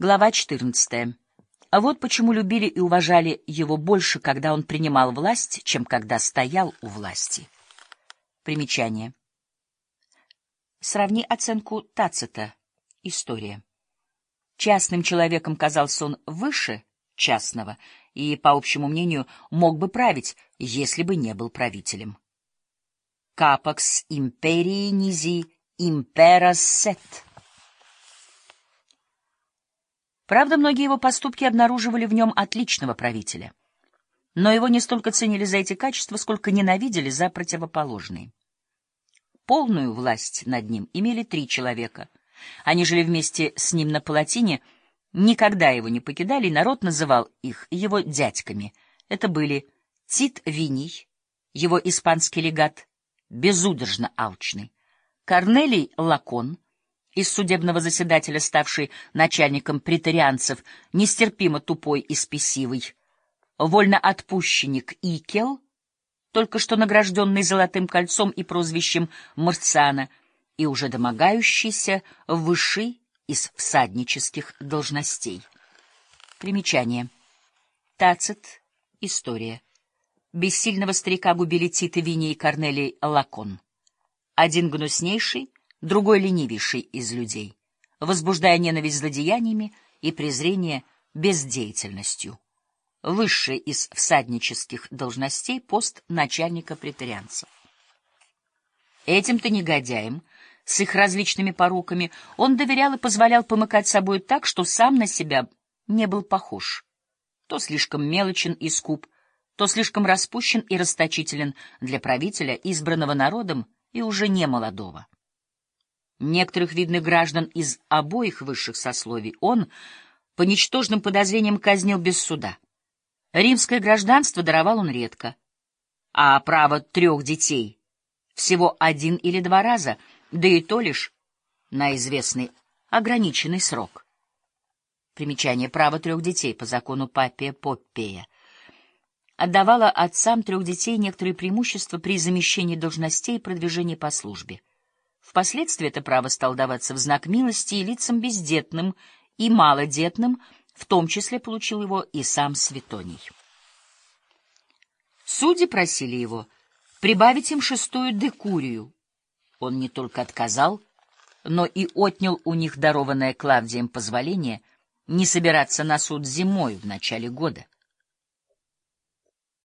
Глава 14. А вот почему любили и уважали его больше, когда он принимал власть, чем когда стоял у власти. Примечание. Сравни оценку Тацита. История. Частным человеком казался он выше частного и, по общему мнению, мог бы править, если бы не был правителем. Капакс империи низи имперас сет. Правда, многие его поступки обнаруживали в нем отличного правителя. Но его не столько ценили за эти качества, сколько ненавидели за противоположные. Полную власть над ним имели три человека. Они жили вместе с ним на Палатине, никогда его не покидали, и народ называл их его дядьками. Это были Тит Виний, его испанский легат, безудержно алчный, Корнелий Лакон — из судебного заседателя, ставший начальником претарианцев, нестерпимо тупой и спесивый, вольноотпущенник Икел, только что награжденный золотым кольцом и прозвищем Марциана, и уже домогающийся высший из всаднических должностей. Примечание. Тацит. История. Бессильного старика губили Титы Вини и Корнелий Лакон. Один гнуснейший, другой ленивейший из людей, возбуждая ненависть злодеяниями и презрение бездеятельностью. Высший из всаднических должностей пост начальника претарианцев. Этим-то негодяям, с их различными поруками, он доверял и позволял помыкать собой так, что сам на себя не был похож. То слишком мелочен и скуп, то слишком распущен и расточителен для правителя, избранного народом и уже не молодого. Некоторых видных граждан из обоих высших сословий он по ничтожным подозрениям казнил без суда. Римское гражданство даровал он редко, а право трех детей всего один или два раза, да и то лишь на известный ограниченный срок. Примечание право трех детей по закону Папия Поппея отдавало отцам трех детей некоторые преимущества при замещении должностей и продвижении по службе. Впоследствии это право стало даваться в знак милости и лицам бездетным и малодетным, в том числе получил его и сам Светоний. Судьи просили его прибавить им шестую декурию. Он не только отказал, но и отнял у них дарованное Клавдием позволение не собираться на суд зимой в начале года.